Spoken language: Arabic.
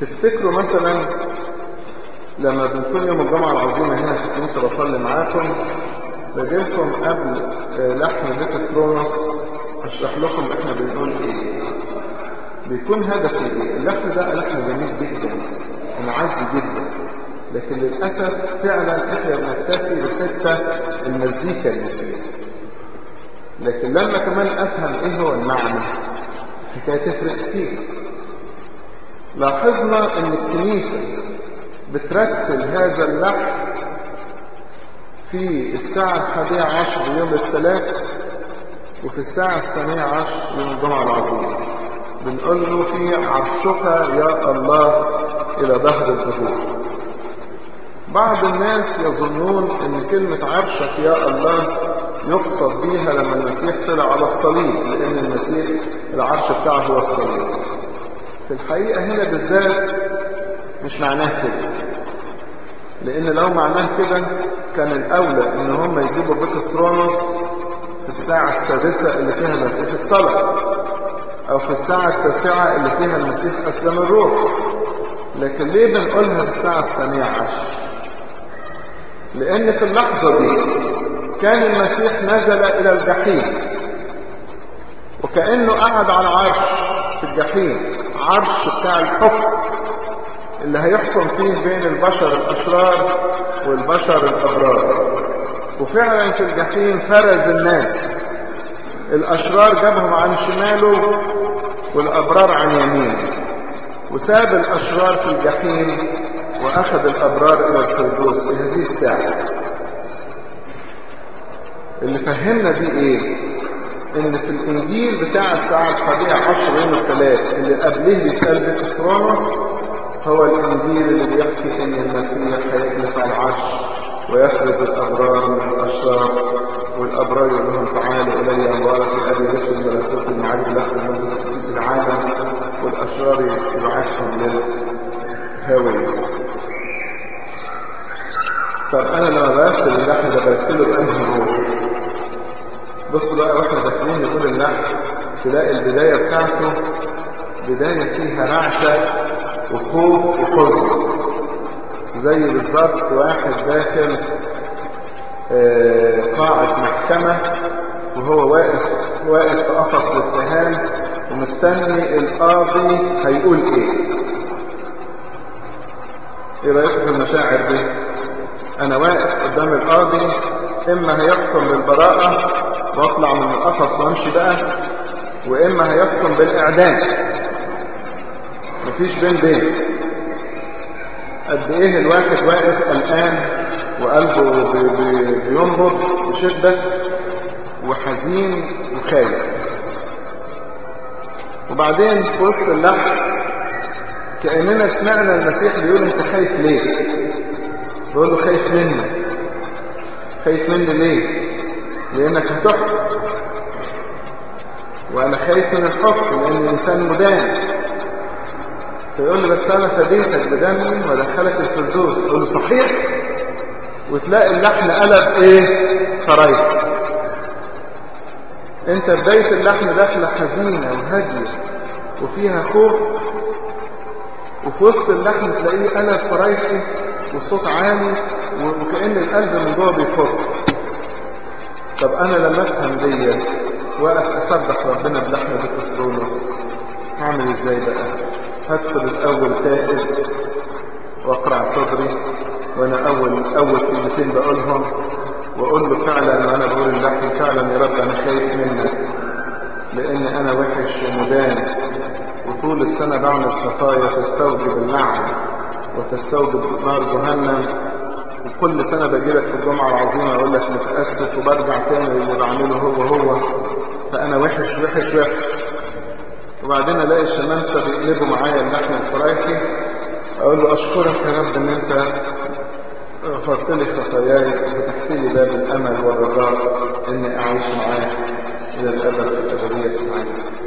تفتكروا مثلا لما بنكون يوم الجمعة العظيمة هنا في الكنيسة بصلي معاكم بجيلكم قبل لحم بيت سلونس أشرح لكم إحنا بنقول إيه. بيكون هدفي إيه. اللحم ده لحم جميل جدا ومعز جدا لكن للأسف فعلا إحنا بنكتفي بحتة المزيكا اللي فيه. لكن لما كمان أفهم إيه هو المعنى حكاية تفرق كتير. لاحظنا إن الكنيسة بترتل هذا اللحم في الساعة الحادية عشر يوم الثلاث وفي الساعة الثانية عشر يوم الجمعة العظيمة بنقول له في عرشك يا الله إلى ظهر الظهور بعض الناس يظنون إن كلمة عرشك يا الله يقصد بيها لما المسيح طلع على الصليب لأن المسيح العرش بتاعه هو الصليب. في الحقيقة هنا بالذات مش معناه كده. لأن لو معناه كده كان الأولى إن هم يجيبوا بطرس في الساعة السادسة اللي فيها المسيح اتصلب أو في الساعة التاسعة اللي فيها المسيح أسلم الروح. لكن ليه بنقولها في الساعة الثانية عشر؟ لأن في اللحظة دي كان المسيح نزل إلى الجحيم وكأنه قعد على عرش في الجحيم. عرش بتاع الحكم اللي هيحكم فيه بين البشر الأشرار والبشر الأبرار. وفعلا في الجحيم فرز الناس. الأشرار جابهم عن شماله والأبرار عن يمينه. وساب الأشرار في الجحيم وأخذ الأبرار إلى الفردوس. في هذه الساعة؟ اللي فهمنا دي إيه؟ إن في الإنجيل بتاع الساعة الحادية عشر يوم الثلاث اللي قبله بيتقال بكسرانس هو الإنجيل اللي بيحكي إن المسيح هيجلس على العرش ويفرز الأبرار من الأشرار والأبرار يقول لهم تعالوا الي اموالك أبي رسل ملكوت المعاد لكم منذ تاسيس العالم والأشرار يبعثهم للهاويه طب أنا لما بقفل اللحم ده بقفله بصوا بقى وإحنا داخلين نقول اللحم تلاقي البداية بتاعته بداية فيها رعشة وخوف وحزن. زي بالظبط واحد داخل قاعة محكمة وهو واقف واقف في قفص الاتهام ومستني القاضي هيقول إيه. إيه رأيكم في المشاعر دي؟ أنا واقف قدام القاضي إما هيحكم بالبراءة واطلع من القفص وامشي بقى وإما هيحكم بالإعدام. مفيش بين بين. قد إيه الواحد واقف قلقان وقلبه بي بي بينبض بشدة وحزين وخايف. وبعدين في وسط اللحم كأننا سمعنا المسيح بيقول أنت خايف ليه؟ بيقول له خايف منك خايف مني ليه؟ لأنك هتحكم وأنا خايف من الحكم لأن الإنسان مدان. فيقول له بس أنا فديتك بدمي ودخلك الفردوس. يقول له صحيح؟ وتلاقي اللحن قلب إيه؟ خرايط أنت بداية اللحن داخلة حزينة وهادية وفيها خوف وفي وسط اللحن تلاقيه قلب خرايطي والصوت عالي وكأن القلب من جوه بيفك. طب أنا لما أفهم دي اصدق ربنا بلحن بكسرونس هعمل إزاي بقى؟ هدخل الأول تائب وأقرع صدري وأنا أول أول كلمتين بقولهم وأقول له فعلا وأنا بقول اللحن فعلا يا رب أنا خايف منك لأن أنا وحش ومدان. وطول السنة بعمل خطايا تستوجب اللعن وتستوجب نار جهنم. وكل سنة باجي في الجمعة العظيمة أقول لك متأسف وبرجع تاني اللي بعمله هو هو. فأنا وحش وحش وحش. وبعدين ألاقي الشمامسة بيقلبوا معايا اللحن الفرايحي. أقول له أشكرك يا رب إن أنت غفرت لي خطاياي وفتحت لي باب الأمل والرجاء إني أعيش معاك إلى الأبد في الأبدية السعيدة.